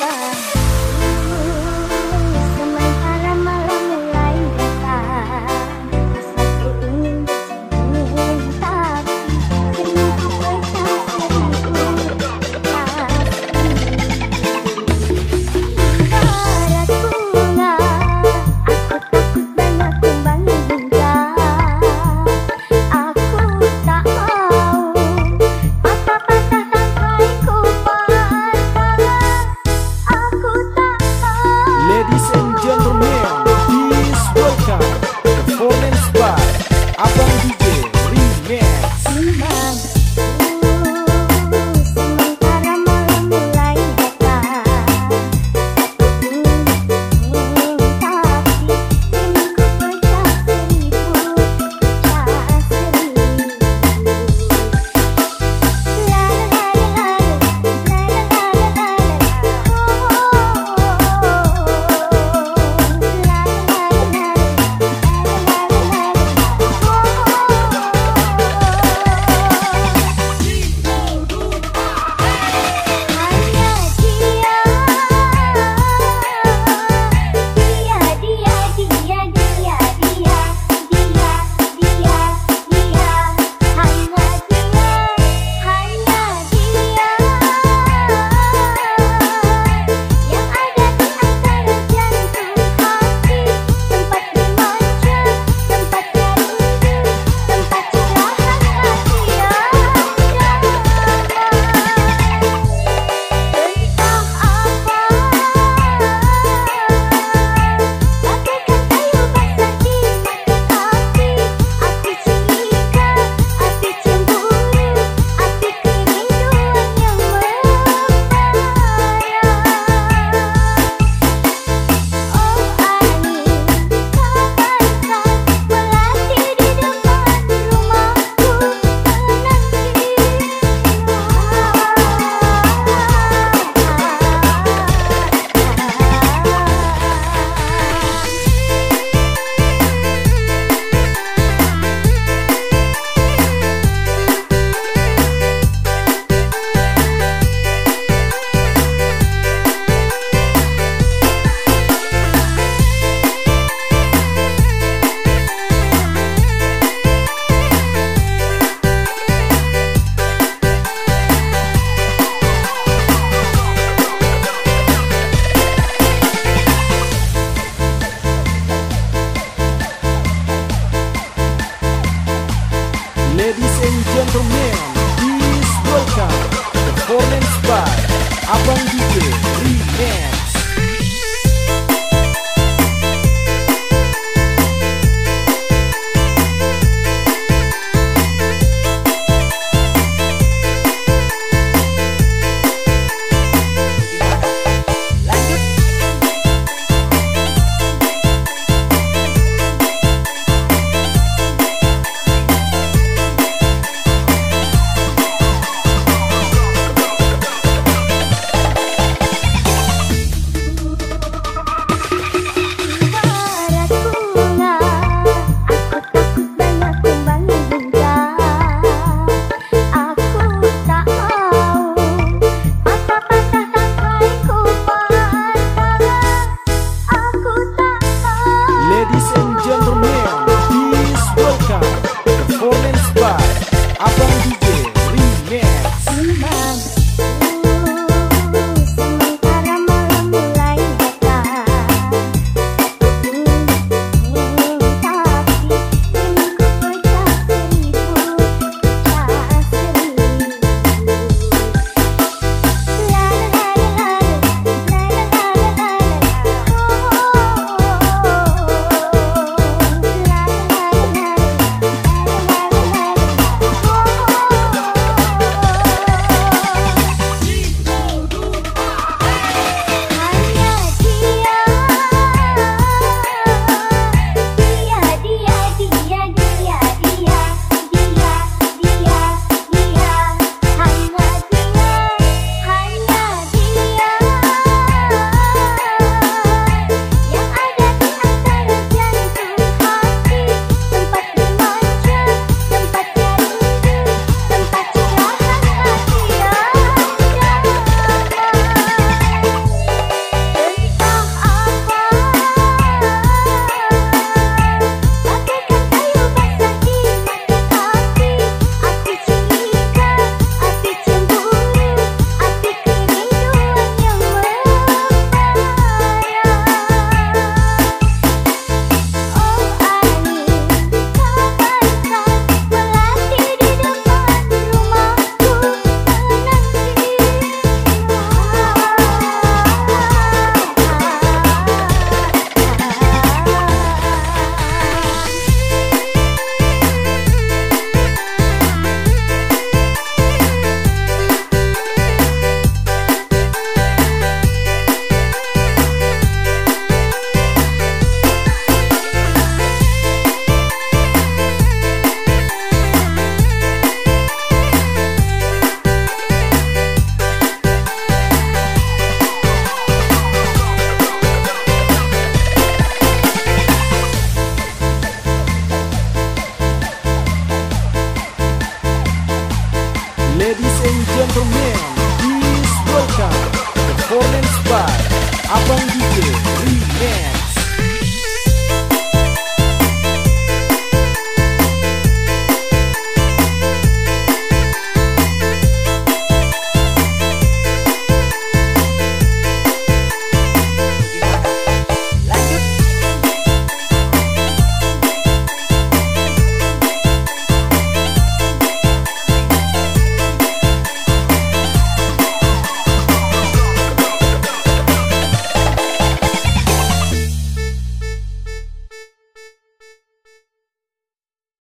aku Abang